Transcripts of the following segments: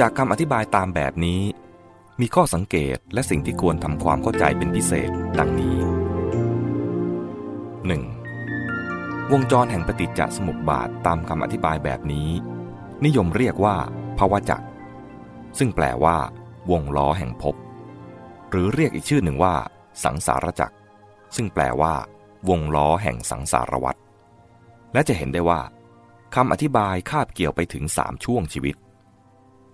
จากคำอธิบายตามแบบนี้ มีข้อสังเกตและสิ่งที่ควรทำความเข้าใจเป็นพิเศษดังนี้ 1. วงจรแห่งปฏิจจสมุปบาทตามคำอธิบายแบบนี้ นิยมเรียกว่าภาวะจักรซึ่งแปลว่า วงล้อแห่งภพหรือเรียกอีกชื่อหนึ่งว่า สังสารจักรซึ่งแปลว่า วงล้อแห่งสังสารวัฏและจะเห็นได้ว่าคำอธิบายคาบเกี่ยวไปถึงสามช่วงชีวิต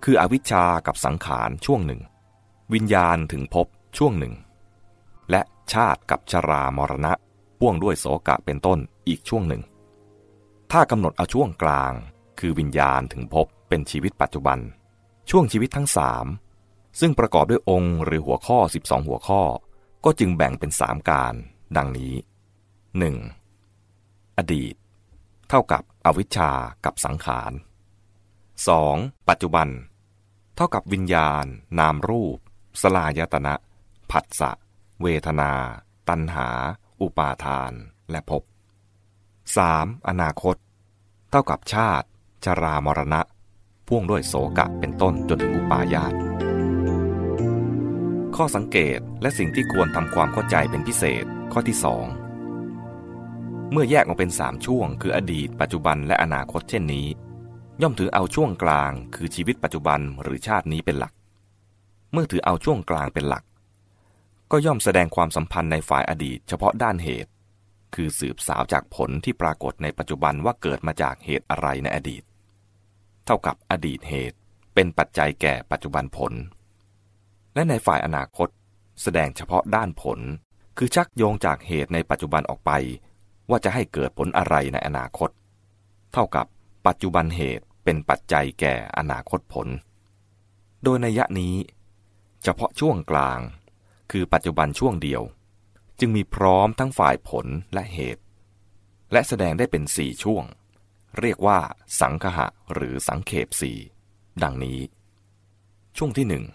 คืออวิชชากับสังขารช่วงหนึ่ง วิญญาณถึงภพช่วงหนึ่ง และชาติกับชรามรณะพ่วงด้วยโสกะเป็นต้นอีกช่วงหนึ่ง ถ้ากำหนดเอาช่วงกลาง คือวิญญาณถึงภพเป็นชีวิตปัจจุบัน ช่วงชีวิตทั้งสามซึ่งประกอบด้วยองค์หรือหัวข้อ 12 หัวข้อ ก็จึงแบ่งเป็นสามการ ดังนี้ 1. อดีต เท่ากับอวิชชากับสังขาร 2. ปัจจุบัน เท่ากับวิญญาณ นามรูป สลายตนะผัสสะ เวทนา ตัณหา อุปาทาน และภพ 3. อนาคต เท่ากับชาติ ชรามรณะ พ่วงด้วยโสกะเป็นต้นจนถึงอุปาญาต ข้อสังเกตและสิ่งที่ควรทำความเข้าใจเป็นพิเศษข้อที่สองเมื่อแยกออกเป็นสามช่วง คืออดีต ปัจจุบันและอนาคตเช่นนี้ ย่อมถือเอาช่วงกลางคือชีวิตปัจจุบันหรือชาตินี้เป็นหลัก เมื่อถือเอาช่วงกลางเป็นหลัก ก็ย่อมแสดงความสัมพันธ์ในฝ่ายอดีต เฉพาะด้านเหตุ คือสืบสาวจากผลที่ปรากฏในปัจจุบันว่าเกิดมาจากเหตุอะไรในอดีต เท่ากับอดีตเหตุเป็นปัจจัยแก่ปัจจุบันผล และในฝ่ายอนาคต แสดงเฉพาะด้านผล คือชักโยงจากเหตุในปัจจุบันออกไป ว่าจะให้เกิดผลอะไรในอนาคต เท่ากับปัจจุบันเหตุ เป็นปัจจัยแก่อนาคตผล โดยในยะนี้ เฉพาะช่วงกลาง คือปัจจุบันช่วงเดียว จึงมีพร้อมทั้งฝ่ายผลและเหตุ และแสดงได้เป็นสี่ช่วง เรียกว่า สังคหะหรือสังเขปสี่ดังนี้ ช่วงที่หนึ่ง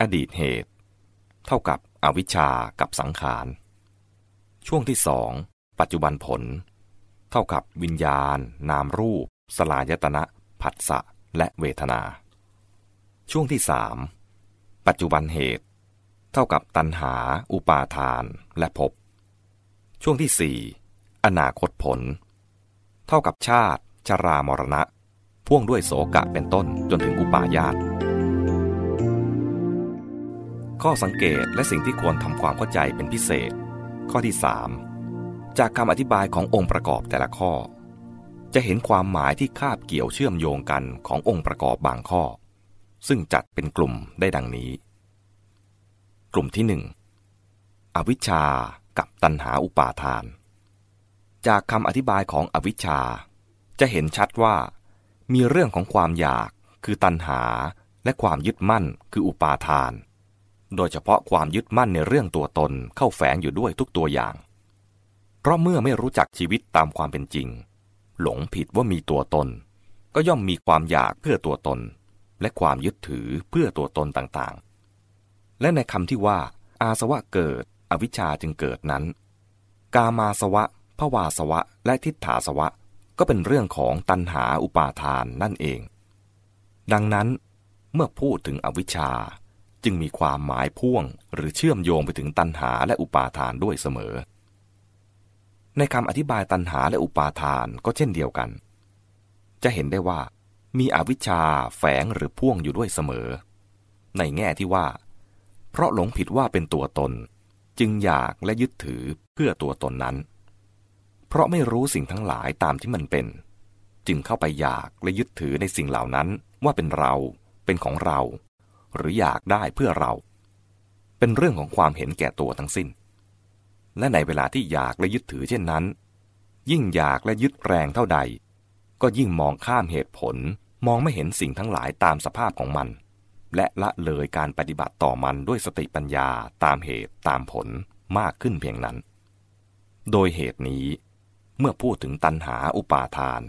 อดีตเหตุ เท่ากับอวิชชากับสังขาร ช่วงที่สองปัจจุบันผล เท่ากับวิญญาณ นามรูป สลายตนะ ผัสสะและเวทนา ช่วงที่สามปัจจุบันเหตุ เท่ากับตัณหา อุปาทานและภพช่วงที่สี่อนาคตผล เท่ากับชาติ ชรามรณะ พ่วงด้วยโสกะเป็นต้นจนถึงอุปาญาตข้อสังเกตและสิ่งที่ควรทำความเข้าใจเป็นพิเศษ ข้อที่สามจากคำอธิบายขององค์ประกอบแต่ละข้อ จะเห็นความหมายที่คาบเกี่ยวเชื่อมโยงกันขององค์ประกอบบางข้อ ซึ่งจัดเป็นกลุ่มได้ดังนี้ กลุ่มที่หนึ่งอวิชชากับตัณหาอุปาทาน จากคำอธิบายของอวิชชา จะเห็นชัดว่า มีเรื่องของความอยากคือตัณหาและความยึดมั่นคืออุปาทาน โดยเฉพาะความยึดมั่นในเรื่องตัวตนเข้าแฝงอยู่ด้วยทุกตัวอย่าง เพราะเมื่อไม่รู้จักชีวิตตามความเป็นจริง หลงผิดว่ามีตัวตน ก็ย่อมมีความอยากเพื่อตัวตน และความยึดถือเพื่อตัวตนต่างๆ และในคำที่ว่า อาสวะเกิด อวิชชาจึงเกิดนั้น กามาสวะภวาสวะ และทิฏฐาสวะ ก็เป็นเรื่องของตัณหาอุปาทานนั่นเอง ดังนั้นเมื่อพูดถึงอวิชชาจึงมีความหมายพ่วงหรือเชื่อมโยงไปถึงตัณหาและอุปาทานด้วยเสมอ ในคำอธิบายตัณหาและอุปาทานก็เช่นเดียวกัน จะเห็นได้ว่ามีอวิชชาแฝงหรือพ่วงอยู่ด้วยเสมอ ในแง่ที่ว่า เพราะหลงผิดว่าเป็นตัวตน จึงอยากและยึดถือเพื่อตัวตนนั้น เพราะไม่รู้สิ่งทั้งหลายตามที่มันเป็น จึงเข้าไปอยากและยึดถือในสิ่งเหล่านั้นว่าเป็นเรา เป็นของเรา หรืออยากได้เพื่อเรา เป็นเรื่องของความเห็นแก่ตัวทั้งสิ้น และในเวลาที่อยากและยึดถือเช่นนั้น ยิ่งอยากและยึดแรงเท่าใด ก็ยิ่งมองข้ามเหตุผล มองไม่เห็นสิ่งทั้งหลายตามสภาพของมัน และละเลยการปฏิบัติต่อมันด้วยสติปัญญาตามเหตุตามผลมากขึ้นเพียงนั้น โดยเหตุนี้ เมื่อพูดถึงตัณหาอุปาทาน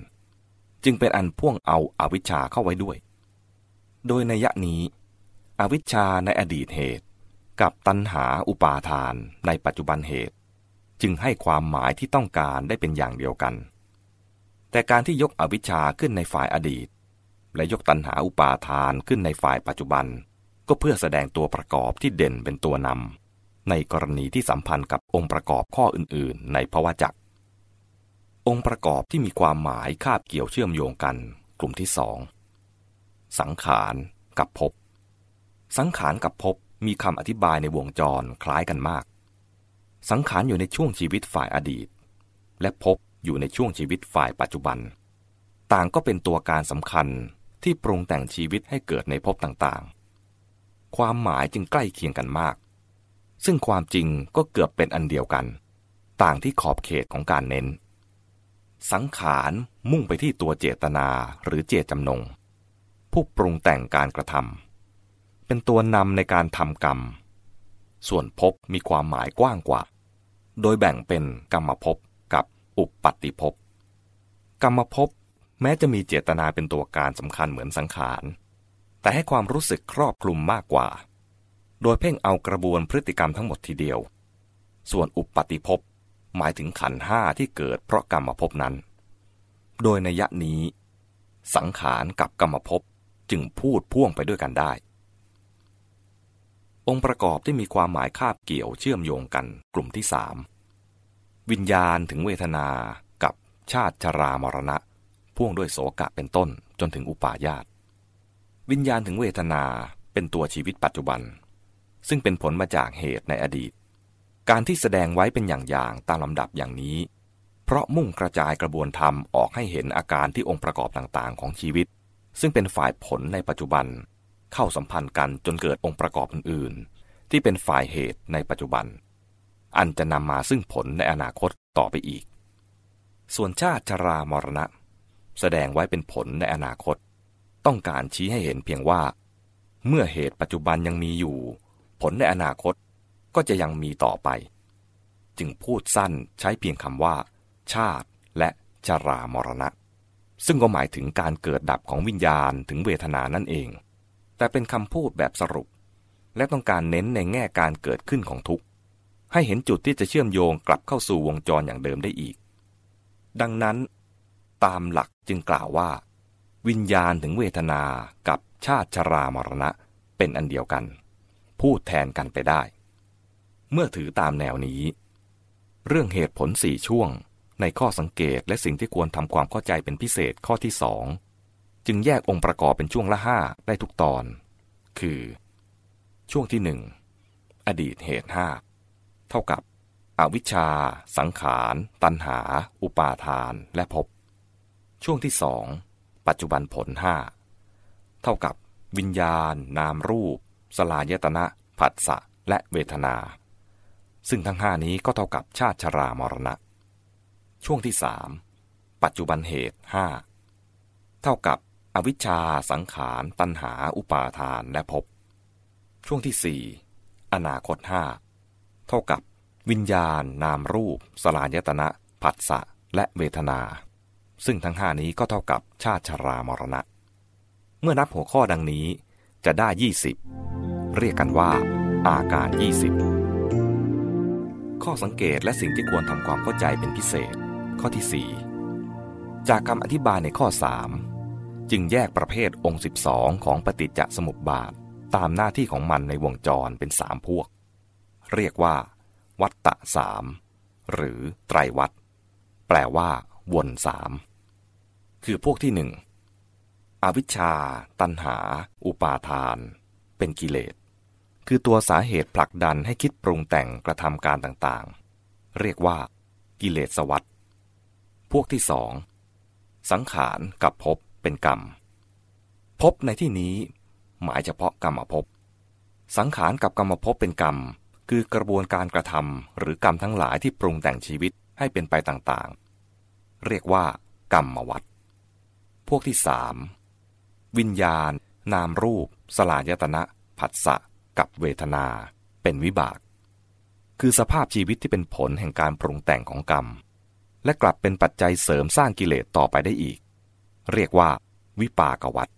จึงเป็นอันพ่วงเอาอาวิชชาเข้าไว้ด้วย โดยในยะนี้อวิชชาในอดีตเหตุ กับตัณหาอุปาทานในปัจจุบันเหตุ จึงให้ความหมายที่ต้องการได้เป็นอย่างเดียวกัน แต่การที่ยกอวิชชาขึ้นในฝ่ายอดีต และยกตัณหาอุปาทานขึ้นในฝ่ายปัจจุบัน ก็เพื่อแสดงตัวประกอบที่เด่นเป็นตัวนำในกรณีที่สัมพันธ์กับองค์ประกอบข้ออื่น ๆ ในภวจักองค์ประกอบที่มีความหมายคาบเกี่ยวเชื่อมโยงกัน กลุ่มที่สองสังขารกับภพสังขารกับภพมีคำอธิบายในวงจรคล้ายกันมาก สังขารอยู่ในช่วงชีวิตฝ่ายอดีต และภพอยู่ในช่วงชีวิตฝ่ายปัจจุบัน ต่างก็เป็นตัวการสำคัญที่ปรุงแต่งชีวิตให้เกิดในภพต่างๆ ความหมายจึงใกล้เคียงกันมาก ซึ่งความจริงก็เกือบเป็นอันเดียวกัน ต่างที่ขอบเขตของการเน้น สังขารมุ่งไปที่ตัวเจตนาหรือเจตจำนง ผู้ปรุงแต่งการกระทำเป็นตัวนำในการทำกรรม ส่วนภพมีความหมายกว้างกว่า โดยแบ่งเป็นกรรมภพกับอุปปัตติภพ กรรมภพแม้จะมีเจตนาเป็นตัวการสำคัญเหมือนสังขาร แต่ให้ความรู้สึกครอบคลุมมากกว่า โดยเพ่งเอากระบวนพฤติกรรมทั้งหมดทีเดียว ส่วนอุปปัติภพหมายถึงขันห้าที่เกิดเพราะกรรมภพนั้น โดยในยะนี้ สังขารกับกรรมภพจึงพูดพ่วงไปด้วยกันได้ องค์ประกอบที่มีความหมายคาบเกี่ยวเชื่อมโยงกันกลุ่มที่สามวิญญาณถึงเวทนากับชาติชรามรณะ พ่วงด้วยโสกะเป็นต้นจนถึงอุปาญาตวิญญาณถึงเวทนาเป็นตัวชีวิตปัจจุบัน ซึ่งเป็นผลมาจากเหตุในอดีต การที่แสดงไว้เป็นอย่างๆตามลำดับอย่างนี้ เพราะมุ่งกระจายกระบวนธรรมออกให้เห็นอาการที่องค์ประกอบต่างๆ ของชีวิต ซึ่งเป็นฝ่ายผลในปัจจุบัน เข้าสัมพันธ์กันจนเกิดองค์ประกอบอื่น ๆ ที่เป็นฝ่ายเหตุในปัจจุบัน อันจะนำมาซึ่งผลในอนาคตต่อไปอีก ส่วนชาติชรามรณะ แสดงไว้เป็นผลในอนาคต ต้องการชี้ให้เห็นเพียงว่า เมื่อเหตุปัจจุบันยังมีอยู่ ผลในอนาคตก็จะยังมีต่อไป จึงพูดสั้นใช้เพียงคำว่า ชาติและชรามรณะ ซึ่งก็หมายถึงการเกิดดับของวิญญาณถึงเวทนานั่นเอง แต่เป็นคำพูดแบบสรุป และต้องการเน้นในแง่การเกิดขึ้นของทุกข์ ให้เห็นจุดที่จะเชื่อมโยงกลับเข้าสู่วงจรอย่างเดิมได้อีก ดังนั้น ตามหลักจึงกล่าวว่า วิญญาณถึงเวทนากับชาติชรามรณะเป็นอันเดียวกัน พูดแทนกันไปได้ เมื่อถือตามแนวนี้ เรื่องเหตุผลสี่ช่วงในข้อสังเกตและสิ่งที่ควรทำความเข้าใจเป็นพิเศษข้อที่สอง จึงแยกองค์ประกอบเป็นช่วงละห้าได้ทุกตอน คือ ช่วงที่หนึ่งอดีตเหตุห้าเท่ากับอวิชชา สังขาร ตัณหา อุปาทาน และภพ ช่วงที่สอง ปัจจุบันผลห้าเท่ากับวิญญาณ นามรูป สลายตนะ ผัสสะ และเวทนา ซึ่งทั้งห้านี้ก็เท่ากับชาติชรามรณะ ช่วงที่สามปัจจุบันเหตุห้าเท่ากับ อวิชชาสังขารตัณหาอุปาทานและภพช่วงที่สี่อนาคตห้าเท่ากับวิญญาณ นามรูป สลายตนะผัสสะและเวทนา ซึ่งทั้งห้านี้ก็เท่ากับชาติชรามรณะ เมื่อนับหัวข้อดังนี้จะได้ 20 เรียกกันว่า อาการ 20 ข้อสังเกตและสิ่งที่ควรทำความเข้าใจเป็นพิเศษ ข้อที่ 4 จากคำอธิบายในข้อ 3 จึงแยกประเภทองค์ 12 ของปฏิจจสมุปบาท ตามหน้าที่ของมันในวงจรเป็นสามพวก เรียกว่า วัตตะสามหรือไตรวัตแปลว่าวนสามคือพวกที่หนึ่งอวิชชา ตันหา อุปาทาน เป็นกิเลส คือตัวสาเหตุผลักดันให้คิดปรุงแต่งกระทำการต่างๆ เรียกว่า กิเลสสวัสดพวกที่สองสังขารกับภพ เป็นกรรมภพในที่นี้หมายเฉพาะกรรมภพสังขารกับกรรมภพเป็นกรรม คือกระบวนการกระทำหรือกรรมทั้งหลายที่ปรุงแต่งชีวิตให้เป็นไปต่างๆ เรียกว่ากรรมวัฏพวกที่สามวิญญาณ นามรูป สลายตนะ ผัสสะ กับเวทนา เป็นวิบาก คือสภาพชีวิตที่เป็นผลแห่งการปรุงแต่งของกรรม และกลับเป็นปัจจัยเสริมสร้างกิเลสต่อไปได้อีก เรียกว่า วิปากวัฏ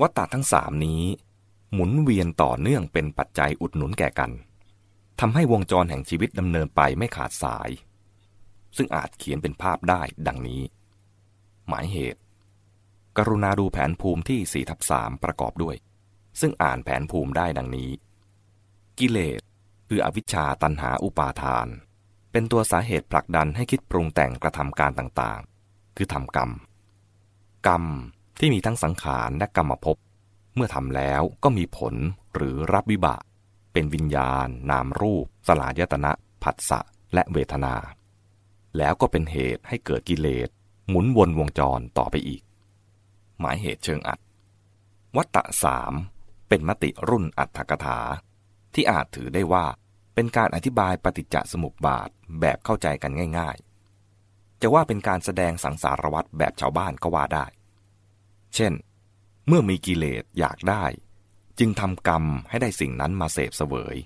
วัฏฏะทั้งสามนี้ หมุนเวียนต่อเนื่องเป็นปัจจัยอุดหนุนแก่กันทำให้วงจรแห่งชีวิตดำเนินไปไม่ขาดสาย ซึ่งอาจเขียนเป็นภาพได้ดังนี้ หมายเหตุ กรุณาดูแผนภูมิที่4ทับ3ประกอบด้วย ซึ่งอ่านแผนภูมิได้ดังนี้ กิเลสคืออวิชชาตันหาอุปาทาน เป็นตัวสาเหตุผลักดันให้คิดปรุงแต่งกระทำการต่างๆ คือทำกรรม กรรมที่มีทั้งสังขารและกรรมภพเมื่อทำแล้วก็มีผลหรือรับวิบาก เป็นวิญญาณ นามรูป สลายตนะ ผัสสะ และเวทนา แล้วก็เป็นเหตุให้เกิดกิเลส หมุนวนวงจรต่อไปอีก หมายเหตุเชิงอัด วัตตะสามเป็นมติรุ่นอัตถกถา ที่อาจถือได้ว่าเป็นการอธิบายปฏิจจสมุปบาทแบบเข้าใจกันง่ายๆ จะว่าเป็นการแสดงสังสารวัตรแบบชาวบ้านก็ว่าได้ เช่น เมื่อมีกิเลสอยากได้ จึงทำกรรมให้ได้สิ่งนั้นมาเสพเสวย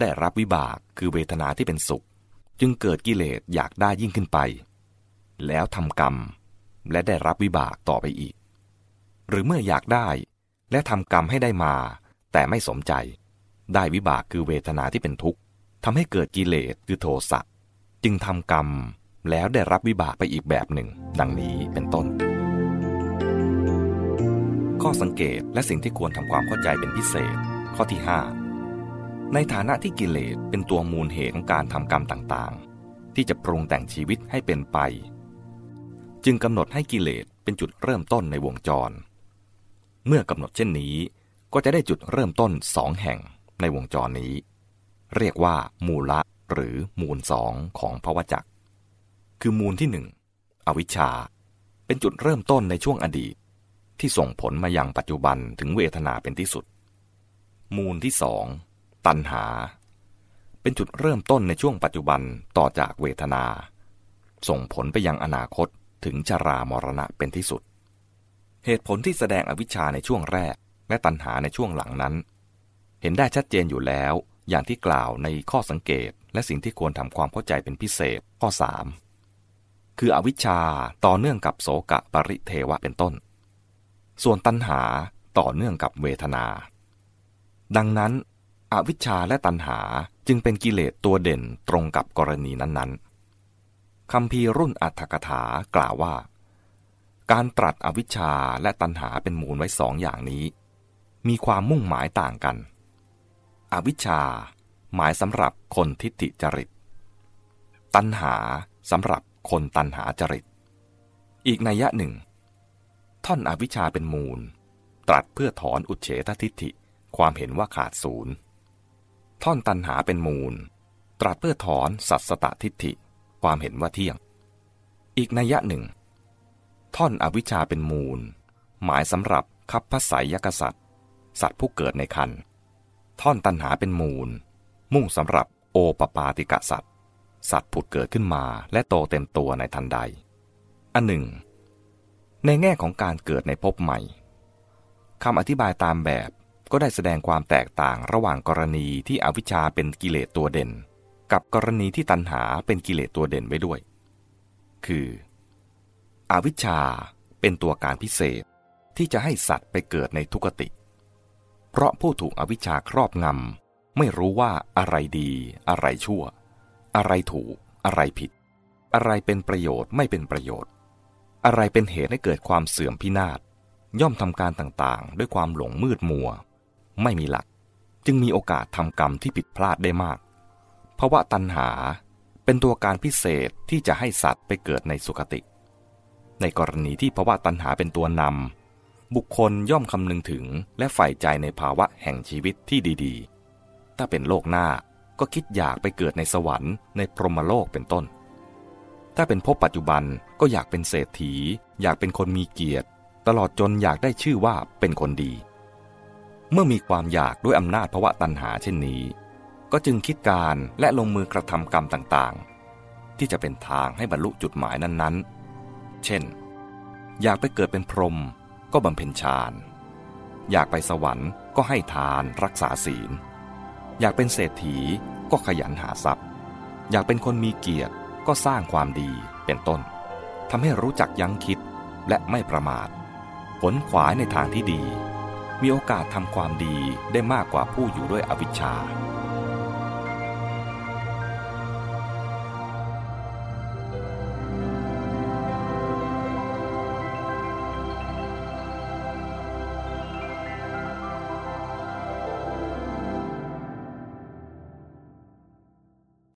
ได้รับวิบากคือเวทนาที่เป็นสุข จึงเกิดกิเลสอยากได้ยิ่งขึ้นไป แล้วทำกรรมและได้รับวิบากต่อไปอีก หรือเมื่ออยากได้ และทำกรรมให้ได้มา แต่ไม่สมใจ ได้วิบากคือเวทนาที่เป็นทุกข์ทำให้เกิดกิเลสคือโทสะจึงทำกรรม แล้วได้รับวิบากไปอีกแบบหนึ่ง ดังนี้เป็นต้น ข้อสังเกตและสิ่งที่ควรทำความเข้าใจเป็นพิเศษ ข้อที่ 5 ในฐานะที่กิเลสเป็นตัวมูลเหตุของการทำกรรมต่างๆ ที่จะปรุงแต่งชีวิตให้เป็นไป จึงกำหนดให้กิเลสเป็นจุดเริ่มต้นในวงจร เมื่อกำหนดเช่นนี้ ก็จะได้จุดเริ่มต้นสองแห่งในวงจรนี้ เรียกว่า มูละหรือมูลสองของภวจักร คือมูลที่หนึ่งอวิชชา เป็นจุดเริ่มต้นในช่วงอดีต ที่ส่งผลมายังปัจจุบันถึงเวทนาเป็นที่สุด มูลที่สองตัณหา เป็นจุดเริ่มต้นในช่วงปัจจุบันต่อจากเวทนา ส่งผลไปยังอนาคตถึงชรามรณะเป็นที่สุด เหตุผลที่แสดงอวิชชาในช่วงแรก และตัณหาในช่วงหลังนั้น เห็นได้ชัดเจนอยู่แล้วอย่างที่กล่าวในข้อสังเกต และสิ่งที่ควรทำความเข้าใจเป็นพิเศษข้อ 3 คืออวิชชาต่อเนื่องกับโสกะปริเทวะเป็นต้น ส่วนตัณหาต่อเนื่องกับเวทนา ดังนั้น อวิชชาและตัณหาจึงเป็นกิเลสตัวเด่นตรงกับกรณีนั้นๆคำพีรุ่นอัตถกถากล่าวว่า การตรัสอวิชชาและตัณหาเป็นมูลไว้สองอย่างนี้ มีความมุ่งหมายต่างกัน อวิชชาหมายสำหรับคนทิฏฐิจริต ตัณหาสำหรับ คนตัณหาจริต อีกนัยยะหนึ่ง ท่อนอวิชชาเป็นมูล ตรัสเพื่อถอนอุเฉททิฏฐิความเห็นว่าขาดศูนย์ ท่อนตัณหาเป็นมูล ตรัสเพื่อถอนสัตสตทิฏฐิความเห็นว่าเที่ยง อีกนัยยะหนึ่ง ท่อนอวิชชาเป็นมูล หมายสำหรับคับพสายยกษัตริย์ สัตว์ผู้เกิดในคัน ท่อนตันหาเป็นมูล มุ่งสำหรับโอปปาติกะสัตว์ สัตว์ผุดเกิดขึ้นมาและโตเต็มตัวในทันใด อันหนึ่ง ในแง่ของการเกิดในภพใหม่คำอธิบายตามแบบก็ได้แสดงความแตกต่างระหว่างกรณีที่อวิชชาเป็นกิเลสตัวเด่น กับกรณีที่ตัณหาเป็นกิเลสตัวเด่นไว้ด้วย คือ อวิชชาเป็นตัวการพิเศษที่จะให้สัตว์ไปเกิดในทุกติ เพราะผู้ถูกอวิชชาครอบงำไม่รู้ว่าอะไรดีอะไรชั่ว อะไรถูก อะไรผิด อะไรเป็นประโยชน์ไม่เป็นประโยชน์ อะไรเป็นเหตุให้เกิดความเสื่อมพินาศย่อมทำการต่างๆ ด้วยความหลงมืดมัว ไม่มีหลัก จึงมีโอกาสทำกรรมที่ผิดพลาดได้มากเพราะว่าตัณหาเป็นตัวการพิเศษที่จะให้สัตว์ไปเกิดในสุคติ ในกรณีที่ภาวะตัณหาเป็นตัวนำบุคคลย่อมคำนึงถึงและใฝ่ใจในภาวะแห่งชีวิตที่ดีๆ ถ้าเป็นโลกหน้า ก็คิดอยากไปเกิดในสวรรค์ในพรหมโลกเป็นต้น ถ้าเป็นพบปัจจุบันก็อยากเป็นเศรษฐี อยากเป็นคนมีเกียรติ ตลอดจนอยากได้ชื่อว่าเป็นคนดี เมื่อมีความอยากด้วยอำนาจภาวะตัณหาเช่นนี้ ก็จึงคิดการและลงมือกระทำกรรมต่างๆ ที่จะเป็นทางให้บรรลุจุดหมายนั้นๆ เช่น อยากไปเกิดเป็นพรหมก็บำเพ็ญฌาน อยากไปสวรรค์ก็ให้ทานรักษาศีล อยากเป็นเศรษฐีก็ขยันหาทรัพย์ อยากเป็นคนมีเกียรติก็สร้างความดีเป็นต้นทำให้รู้จักยั้งคิดและไม่ประมาทผลขวายในทางที่ดี มีโอกาสทำความดีได้มากกว่าผู้อยู่ด้วยอวิชชา